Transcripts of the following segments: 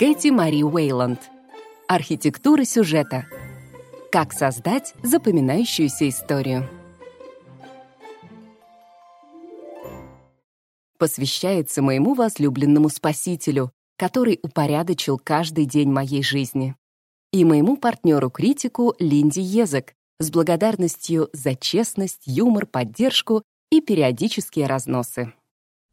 Кэти Мари Уэйланд. Архитектура сюжета. Как создать запоминающуюся историю. Посвящается моему возлюбленному спасителю, который упорядочил каждый день моей жизни. И моему партнеру-критику Линди Езек с благодарностью за честность, юмор, поддержку и периодические разносы.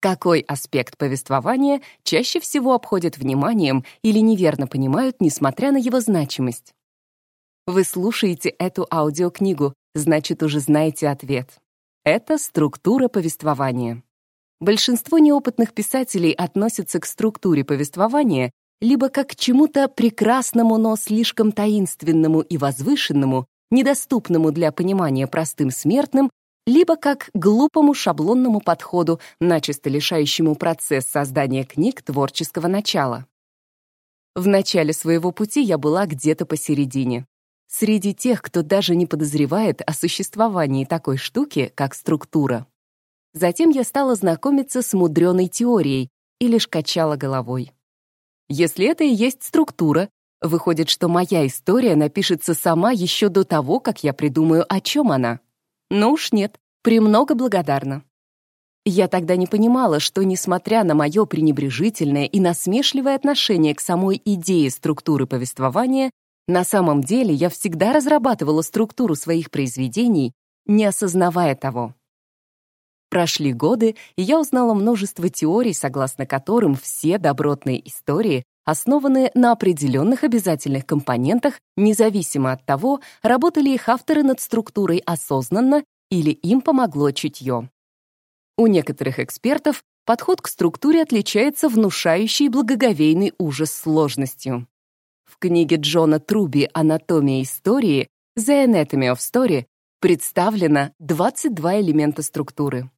Какой аспект повествования чаще всего обходят вниманием или неверно понимают, несмотря на его значимость? Вы слушаете эту аудиокнигу, значит, уже знаете ответ. Это структура повествования. Большинство неопытных писателей относятся к структуре повествования либо как к чему-то прекрасному, но слишком таинственному и возвышенному, недоступному для понимания простым смертным, либо как глупому шаблонному подходу, начисто лишающему процесс создания книг творческого начала. В начале своего пути я была где-то посередине. Среди тех, кто даже не подозревает о существовании такой штуки, как структура. Затем я стала знакомиться с мудреной теорией и лишь качала головой. Если это и есть структура, выходит, что моя история напишется сама еще до того, как я придумаю, о чем она. Но уж нет, премного благодарна. Я тогда не понимала, что, несмотря на мое пренебрежительное и насмешливое отношение к самой идее структуры повествования, на самом деле я всегда разрабатывала структуру своих произведений, не осознавая того. Прошли годы, и я узнала множество теорий, согласно которым все добротные истории основаны на определенных обязательных компонентах, независимо от того, работали их авторы над структурой осознанно или им помогло чутье. У некоторых экспертов подход к структуре отличается внушающей благоговейный ужас сложностью. В книге Джона Труби «Анатомия истории» «The Anatomy of Story» представлено 22 элемента структуры.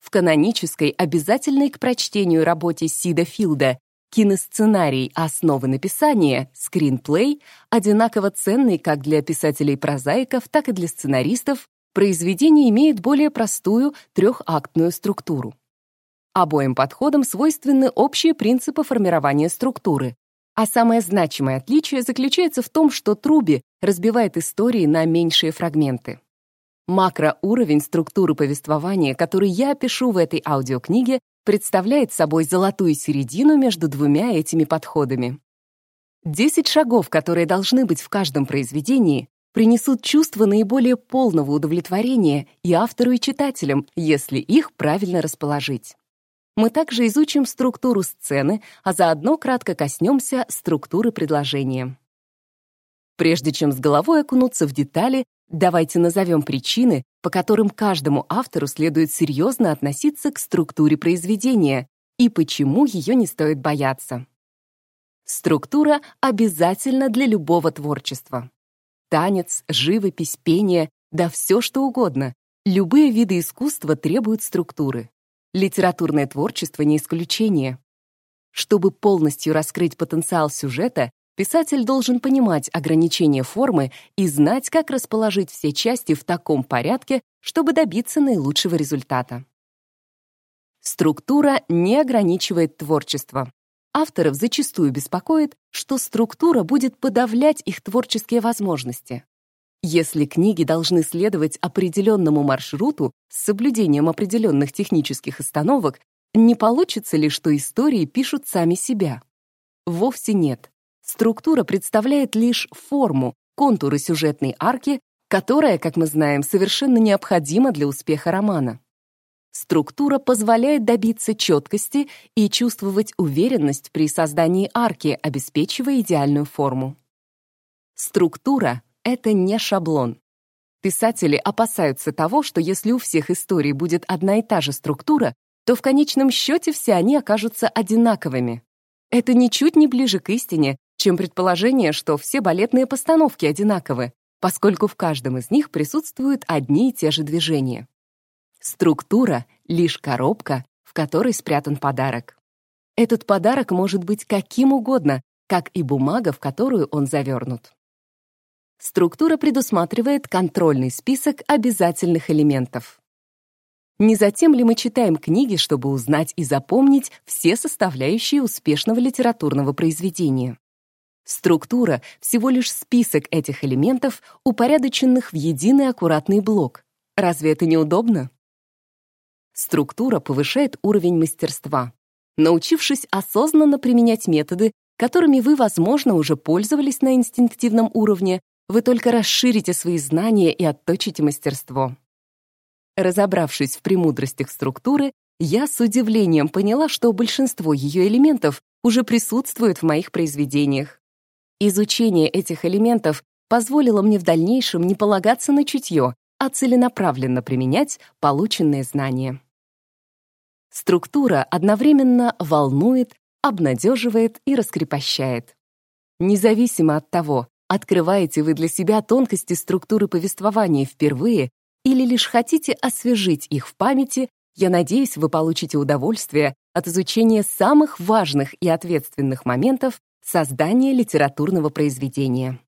В канонической, обязательной к прочтению работе Сида Филда Киносценарий «Основы написания» скринплей одинаково ценный как для писателей-прозаиков, так и для сценаристов, произведение имеет более простую трехактную структуру. Обоим подходам свойственны общие принципы формирования структуры, а самое значимое отличие заключается в том, что Труби разбивает истории на меньшие фрагменты. Макроуровень структуры повествования, который я опишу в этой аудиокниге, представляет собой золотую середину между двумя этими подходами. Десять шагов, которые должны быть в каждом произведении, принесут чувство наиболее полного удовлетворения и автору, и читателям, если их правильно расположить. Мы также изучим структуру сцены, а заодно кратко коснемся структуры предложения. Прежде чем с головой окунуться в детали, давайте назовем причины, по которым каждому автору следует серьезно относиться к структуре произведения и почему ее не стоит бояться. Структура обязательна для любого творчества. Танец, живопись, пение, да все что угодно. Любые виды искусства требуют структуры. Литературное творчество не исключение. Чтобы полностью раскрыть потенциал сюжета, Писатель должен понимать ограничения формы и знать, как расположить все части в таком порядке, чтобы добиться наилучшего результата. Структура не ограничивает творчество. Авторов зачастую беспокоит, что структура будет подавлять их творческие возможности. Если книги должны следовать определенному маршруту с соблюдением определенных технических остановок, не получится ли, что истории пишут сами себя? Вовсе нет. Структура представляет лишь форму, контуры сюжетной арки, которая, как мы знаем, совершенно необходима для успеха романа. Структура позволяет добиться четкости и чувствовать уверенность при создании арки, обеспечивая идеальную форму. Структура — это не шаблон. Писатели опасаются того, что если у всех историй будет одна и та же структура, то в конечном счете все они окажутся одинаковыми. Это ничуть не ближе к истине, чем предположение, что все балетные постановки одинаковы, поскольку в каждом из них присутствуют одни и те же движения. Структура — лишь коробка, в которой спрятан подарок. Этот подарок может быть каким угодно, как и бумага, в которую он завернут. Структура предусматривает контрольный список обязательных элементов. Не затем ли мы читаем книги, чтобы узнать и запомнить все составляющие успешного литературного произведения? Структура — всего лишь список этих элементов, упорядоченных в единый аккуратный блок. Разве это не удобно? Структура повышает уровень мастерства. Научившись осознанно применять методы, которыми вы, возможно, уже пользовались на инстинктивном уровне, вы только расширите свои знания и отточите мастерство. Разобравшись в премудростях структуры, я с удивлением поняла, что большинство ее элементов уже присутствует в моих произведениях. Изучение этих элементов позволило мне в дальнейшем не полагаться на чутье, а целенаправленно применять полученные знания. Структура одновременно волнует, обнадеживает и раскрепощает. Независимо от того, открываете вы для себя тонкости структуры повествования впервые или лишь хотите освежить их в памяти, я надеюсь, вы получите удовольствие от изучения самых важных и ответственных моментов создания литературного произведения.